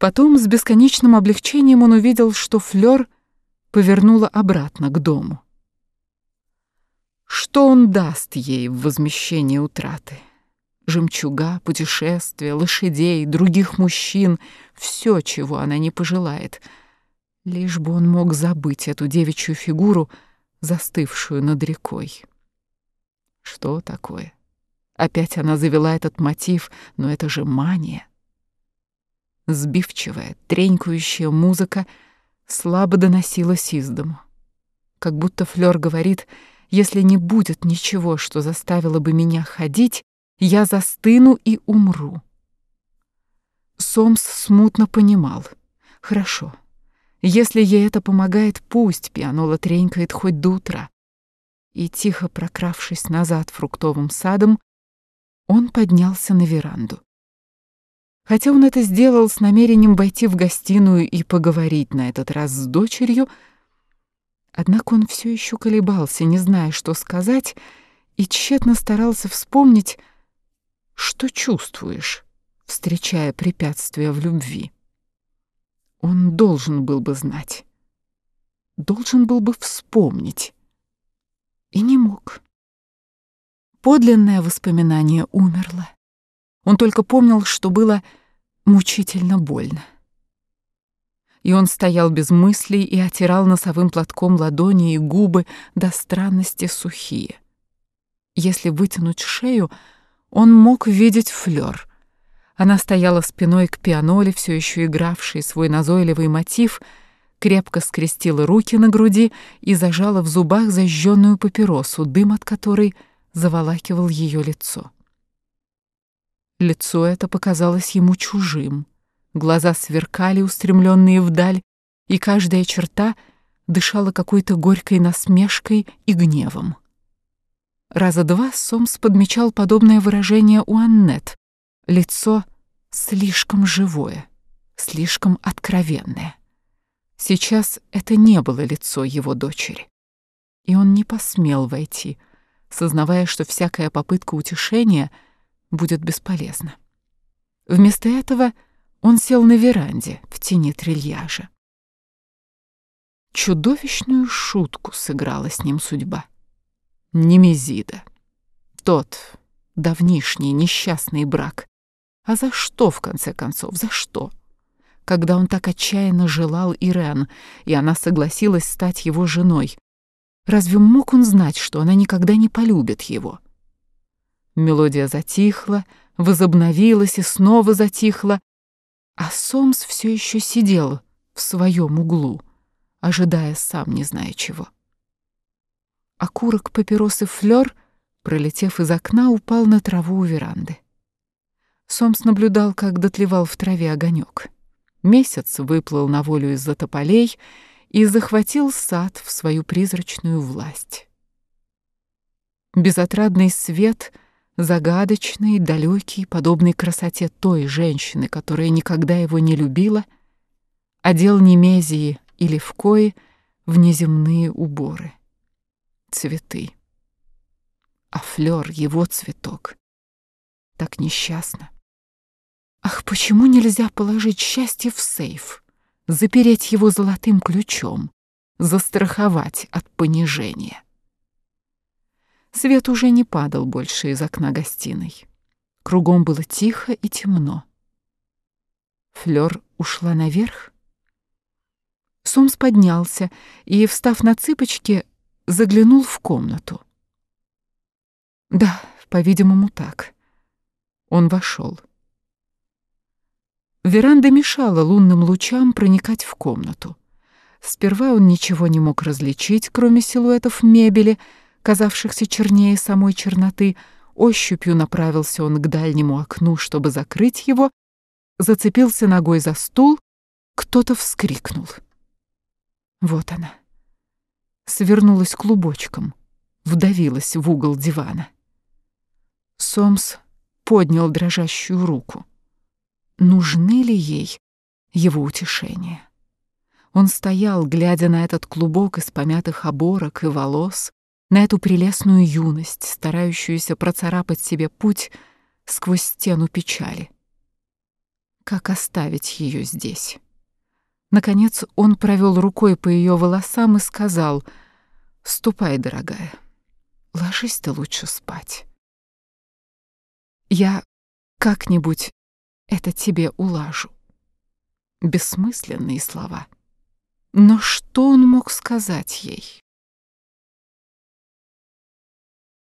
Потом с бесконечным облегчением он увидел, что Флёр повернула обратно к дому. Что он даст ей в возмещение утраты? Жемчуга, путешествия, лошадей, других мужчин — все, чего она не пожелает. Лишь бы он мог забыть эту девичью фигуру, застывшую над рекой. Что такое? Опять она завела этот мотив, но это же мания. Сбивчивая, тренькающая музыка слабо доносилась из дому. Как будто Флёр говорит, если не будет ничего, что заставило бы меня ходить, я застыну и умру. Сомс смутно понимал. Хорошо. Если ей это помогает, пусть пианола тренькает хоть до утра. И тихо прокравшись назад фруктовым садом, он поднялся на веранду. Хотя он это сделал с намерением войти в гостиную и поговорить на этот раз с дочерью, однако он все еще колебался, не зная, что сказать, и тщетно старался вспомнить, что чувствуешь, встречая препятствия в любви. Он должен был бы знать, должен был бы вспомнить, и не мог. Подлинное воспоминание умерло. Он только помнил, что было мучительно больно. И он стоял без мыслей и отирал носовым платком ладони и губы до странности сухие. Если вытянуть шею, он мог видеть флёр. Она стояла спиной к пианоле, все еще игравшей свой назойливый мотив, крепко скрестила руки на груди и зажала в зубах зажженную папиросу, дым от которой заволакивал ее лицо. Лицо это показалось ему чужим. Глаза сверкали, устремленные вдаль, и каждая черта дышала какой-то горькой насмешкой и гневом. Раза два Сомс подмечал подобное выражение у Аннет. Лицо слишком живое, слишком откровенное. Сейчас это не было лицо его дочери. И он не посмел войти, сознавая, что всякая попытка утешения — будет бесполезно. Вместо этого он сел на веранде в тени трильяжа. Чудовищную шутку сыграла с ним судьба. Немезида. Тот давнишний несчастный брак. А за что, в конце концов, за что? Когда он так отчаянно желал Ирен, и она согласилась стать его женой, разве мог он знать, что она никогда не полюбит его? — Мелодия затихла, возобновилась и снова затихла, а Сомс все еще сидел в своем углу, ожидая сам не зная чего. Окурок папиросы флёр, пролетев из окна, упал на траву у веранды. Сомс наблюдал, как дотлевал в траве огонек. Месяц выплыл на волю из-за тополей и захватил сад в свою призрачную власть. Безотрадный свет — загадочный, далекий, подобный красоте той женщины, которая никогда его не любила, одел Немезии и Левкои в неземные уборы. Цветы. А флёр — его цветок. Так несчастно. Ах, почему нельзя положить счастье в сейф, запереть его золотым ключом, застраховать от понижения? Свет уже не падал больше из окна гостиной. Кругом было тихо и темно. Флёр ушла наверх. Сомс поднялся и, встав на цыпочки, заглянул в комнату. Да, по-видимому, так. Он вошел. Веранда мешала лунным лучам проникать в комнату. Сперва он ничего не мог различить, кроме силуэтов мебели — казавшихся чернее самой черноты, ощупью направился он к дальнему окну, чтобы закрыть его, зацепился ногой за стул, кто-то вскрикнул. Вот она. Свернулась клубочком, вдавилась в угол дивана. Сомс поднял дрожащую руку. Нужны ли ей его утешения? Он стоял, глядя на этот клубок из помятых оборок и волос, на эту прелестную юность, старающуюся процарапать себе путь сквозь стену печали. как оставить ее здесь. Наконец он провел рукой по ее волосам и сказал, «Ступай, дорогая, ложись ты лучше спать. Я как-нибудь это тебе улажу». Бессмысленные слова. Но что он мог сказать ей?